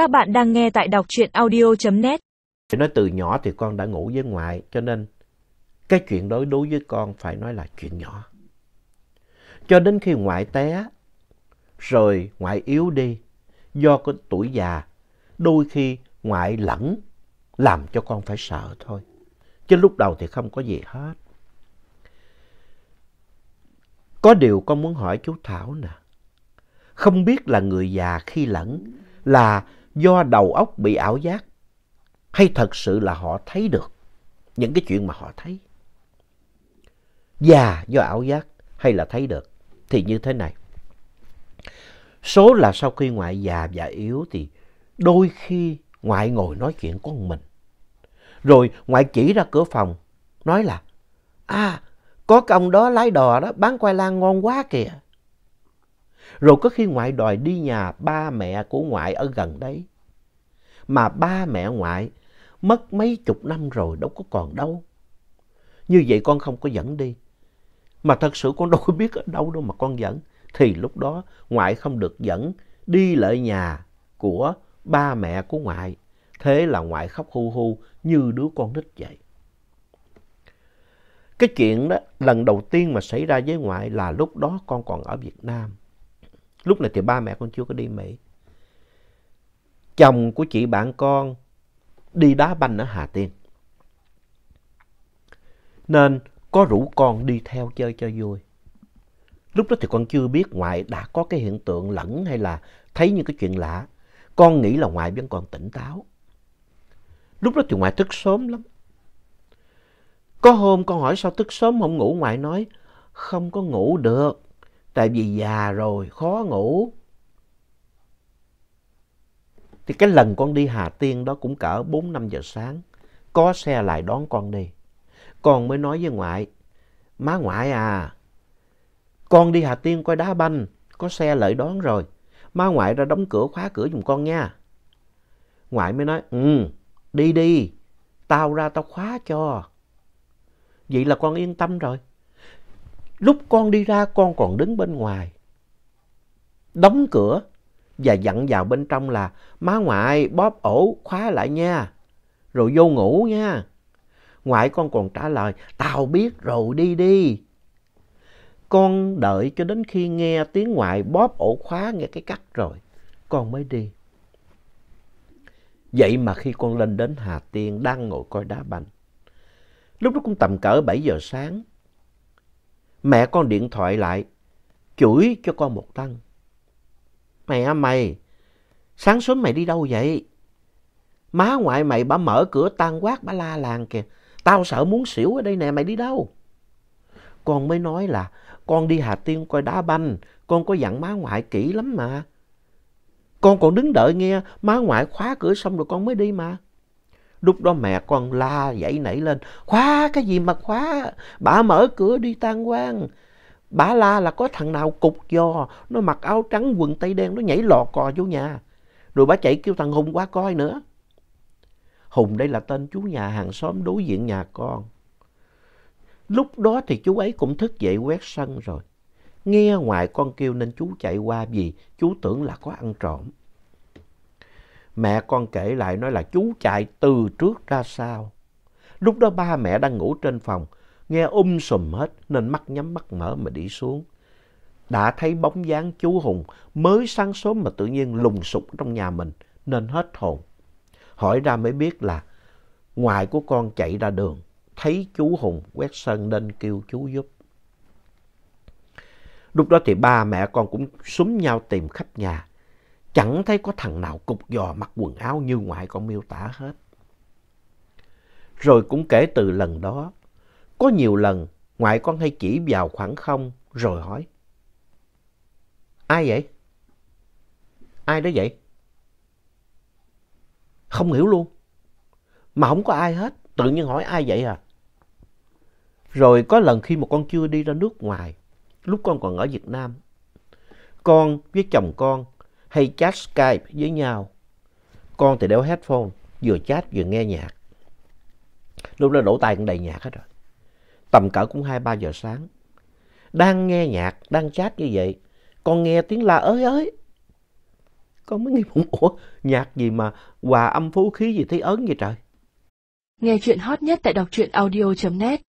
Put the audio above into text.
Các bạn đang nghe tại đọc truyện audio.net. Nói từ nhỏ thì con đã ngủ với ngoại, cho nên cái chuyện đó đối với con phải nói là chuyện nhỏ. Cho đến khi ngoại té, rồi ngoại yếu đi, do cái tuổi già, đôi khi ngoại lẫn, làm cho con phải sợ thôi. Chứ lúc đầu thì không có gì hết. Có điều con muốn hỏi chú Thảo nè. Không biết là người già khi lẫn là do đầu óc bị ảo giác, hay thật sự là họ thấy được những cái chuyện mà họ thấy. Già do ảo giác hay là thấy được thì như thế này. Số là sau khi ngoại già và yếu thì đôi khi ngoại ngồi nói chuyện con mình. Rồi ngoại chỉ ra cửa phòng, nói là À có cái ông đó lái đò đó, bán khoai lang ngon quá kìa. Rồi có khi ngoại đòi đi nhà ba mẹ của ngoại ở gần đấy. Mà ba mẹ ngoại mất mấy chục năm rồi đâu có còn đâu. Như vậy con không có dẫn đi. Mà thật sự con đâu có biết ở đâu đâu mà con dẫn. Thì lúc đó ngoại không được dẫn đi lại nhà của ba mẹ của ngoại. Thế là ngoại khóc hu hu như đứa con nít vậy. Cái chuyện đó lần đầu tiên mà xảy ra với ngoại là lúc đó con còn ở Việt Nam. Lúc này thì ba mẹ con chưa có đi Mỹ. Chồng của chị bạn con đi đá banh ở Hà Tiên. Nên có rủ con đi theo chơi cho vui. Lúc đó thì con chưa biết ngoại đã có cái hiện tượng lẫn hay là thấy những cái chuyện lạ. Con nghĩ là ngoại vẫn còn tỉnh táo. Lúc đó thì ngoại thức sớm lắm. Có hôm con hỏi sao thức sớm không ngủ, ngoại nói không có ngủ được, tại vì già rồi, khó ngủ. Thì cái lần con đi Hà Tiên đó cũng cỡ 4-5 giờ sáng, có xe lại đón con đi. Con mới nói với ngoại, má ngoại à, con đi Hà Tiên coi đá banh, có xe lại đón rồi. Má ngoại ra đóng cửa khóa cửa giùm con nha. Ngoại mới nói, ừ, đi đi, tao ra tao khóa cho. Vậy là con yên tâm rồi. Lúc con đi ra, con còn đứng bên ngoài. Đóng cửa và dặn vào bên trong là, má ngoại, bóp ổ, khóa lại nha. Rồi vô ngủ nha. Ngoại con còn trả lời, tao biết rồi, đi đi. Con đợi cho đến khi nghe tiếng ngoại bóp ổ, khóa nghe cái cắt rồi. Con mới đi. Vậy mà khi con lên đến Hà Tiên, đang ngồi coi đá banh. Lúc đó cũng tầm cỡ 7 giờ sáng. Mẹ con điện thoại lại, chửi cho con một tăng. Mẹ à, mày, sáng sớm mày đi đâu vậy? Má ngoại mày bà mở cửa tan quát bà la làng kìa. Tao sợ muốn xỉu ở đây nè, mày đi đâu? Con mới nói là con đi Hà Tiên coi đá banh, con có dặn má ngoại kỹ lắm mà. Con còn đứng đợi nghe má ngoại khóa cửa xong rồi con mới đi mà. Lúc đó mẹ con la dậy nảy lên. Khóa, cái gì mà khóa? Bà mở cửa đi, tan quang. Bà la là có thằng nào cục giò. Nó mặc áo trắng quần tây đen. Nó nhảy lò cò vô nhà. Rồi bà chạy kêu thằng Hùng qua coi nữa. Hùng đây là tên chú nhà hàng xóm đối diện nhà con. Lúc đó thì chú ấy cũng thức dậy quét sân rồi. Nghe ngoài con kêu nên chú chạy qua vì chú tưởng là có ăn trộm. Mẹ con kể lại nói là chú chạy từ trước ra sau. Lúc đó ba mẹ đang ngủ trên phòng, nghe um sùm hết nên mắt nhắm mắt mở mà đi xuống. Đã thấy bóng dáng chú Hùng mới sáng sớm mà tự nhiên lùng sục trong nhà mình nên hết hồn. Hỏi ra mới biết là ngoài của con chạy ra đường, thấy chú Hùng quét sân nên kêu chú giúp. Lúc đó thì ba mẹ con cũng súng nhau tìm khắp nhà. Chẳng thấy có thằng nào cục giò mặc quần áo như ngoại con miêu tả hết. Rồi cũng kể từ lần đó, có nhiều lần ngoại con hay chỉ vào khoảng không rồi hỏi. Ai vậy? Ai đó vậy? Không hiểu luôn. Mà không có ai hết. Tự nhiên hỏi ai vậy à? Rồi có lần khi một con chưa đi ra nước ngoài, lúc con còn ở Việt Nam, con với chồng con hay chat Skype với nhau. Con thì đeo headphone, vừa chat vừa nghe nhạc. Lúc đó đổ tay cũng đầy nhạc hết rồi. Tầm cỡ cũng 2-3 giờ sáng. Đang nghe nhạc, đang chat như vậy, con nghe tiếng la ới ới. Con mới nghĩ bụng, ủa, nhạc gì mà hòa âm phú khí gì thấy ớn vậy trời? Nghe chuyện hot nhất tại đọc truyện audio.net